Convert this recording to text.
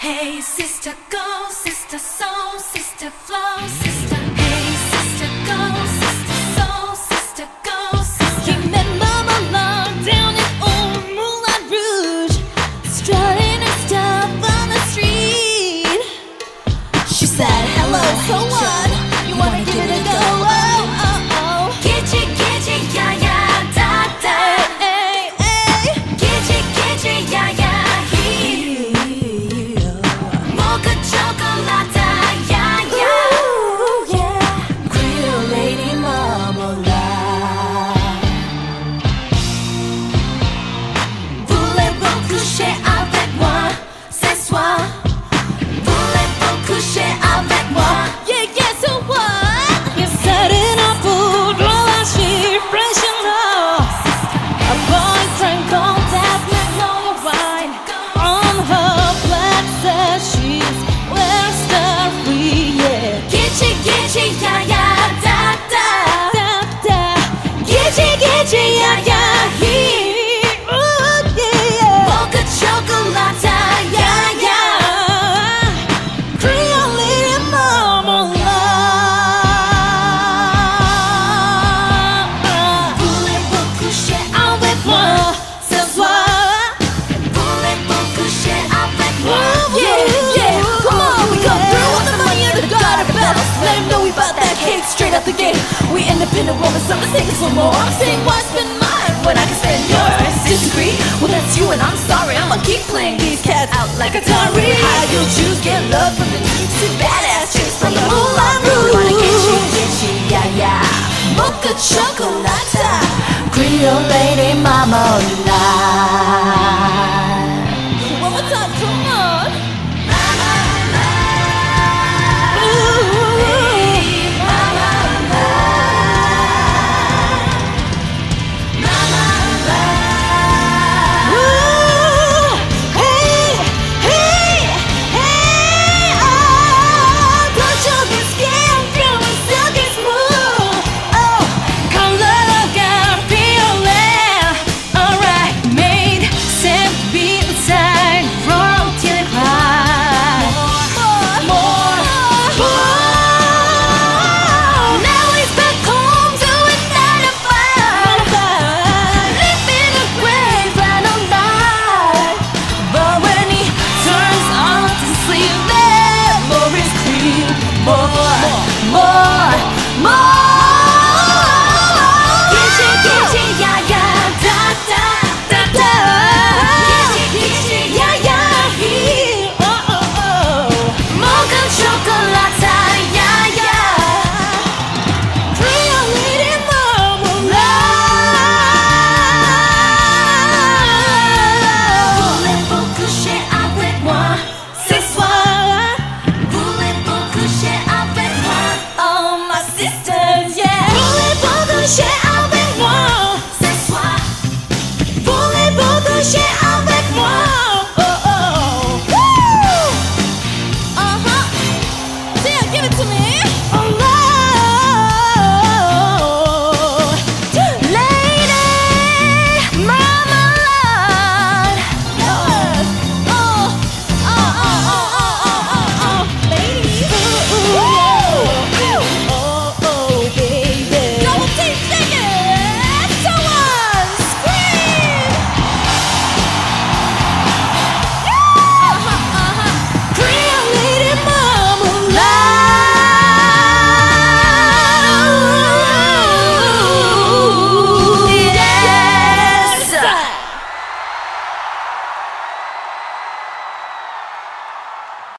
Hey, sister, go, sister, soul, sister, flow, sister. Hey, sister, go, sister, soul, sister, go, down in old Moulin Rouge, strutting her stuff on the street. She said, hello, so what? free. How you choose, get love from the deeps and badass chicks from the Moulin Rouge. Wanna get you, get you, yeah, yeah. Mocha chocolate, Creole lady, mama,